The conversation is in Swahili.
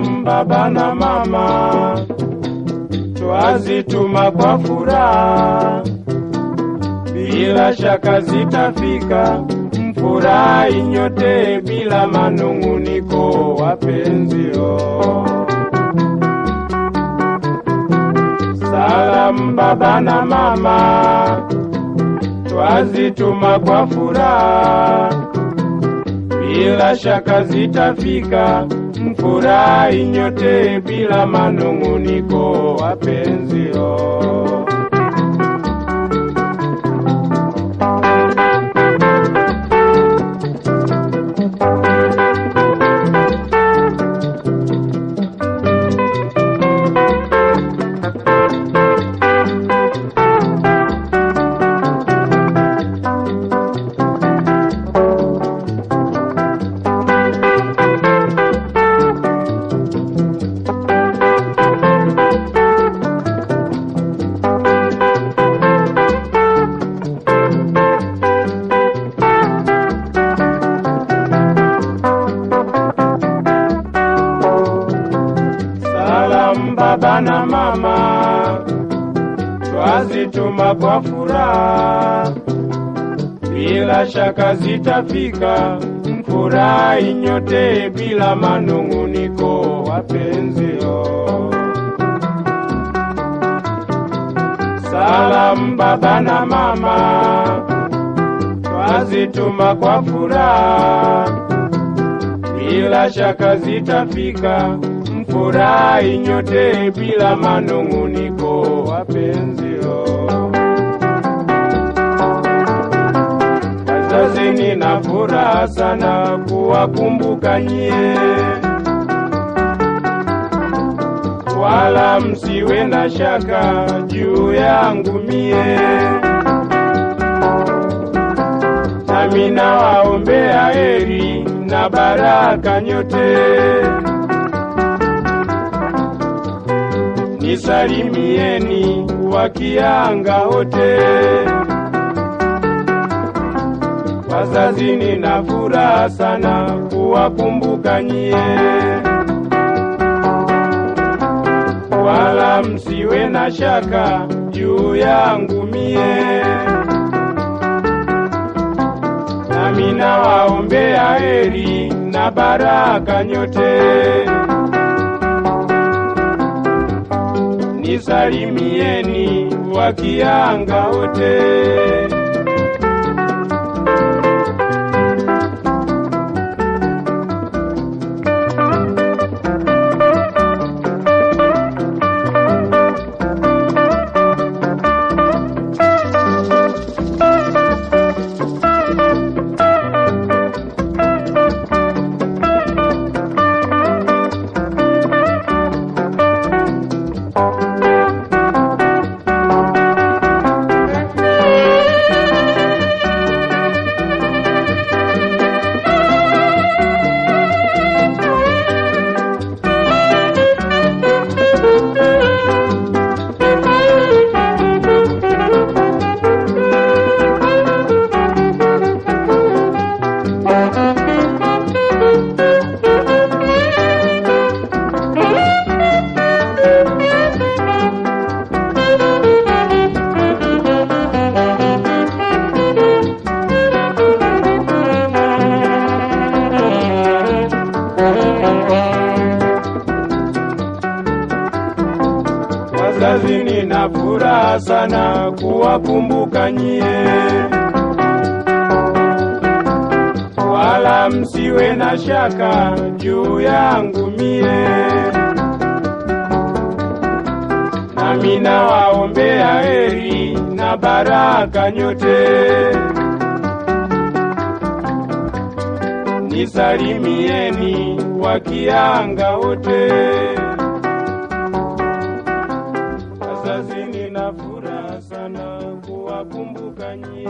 baba na mama, twazituma kwa furaha, bila shaka zitafika. Mfurahi nyote bila manung'uniko, wapenzio. Salamu baba na mama, twazituma kwa furaha, bila shaka zitafika. Mfurahi nyote bila manung'uniko, wapenzio. Baba na mama, twazituma kwa furaha, bila shaka zitafika. Mfurahi nyote bila manung'uniko, wapenzio. Salamu baba na mama, twazituma kwa furaha bila shaka zitafika. Mfurahi nyote bila manung'uniko, wapenzio. Wazazi, nina furaha sana kuwakumbuka nyie, wala msiwe na shaka juu yangu mie nami nawaombea heri na baraka nyote. Nisalimieni wakianga wote, wazazi, nina furaha sana kuwakumbuka nyie, wala msiwe na shaka juu yangu mie. Nami nawaombea heri na baraka nyote. Nisalimieni wakianga wote. Wazazi, nina furaha sana kuwakumbuka nyie, wala msiwe na shaka juu yangu mie, nami nawaombea heri na baraka nyote. Nisalimieni wakianga wote, sasa na furaha sana kuwakumbuka nyie.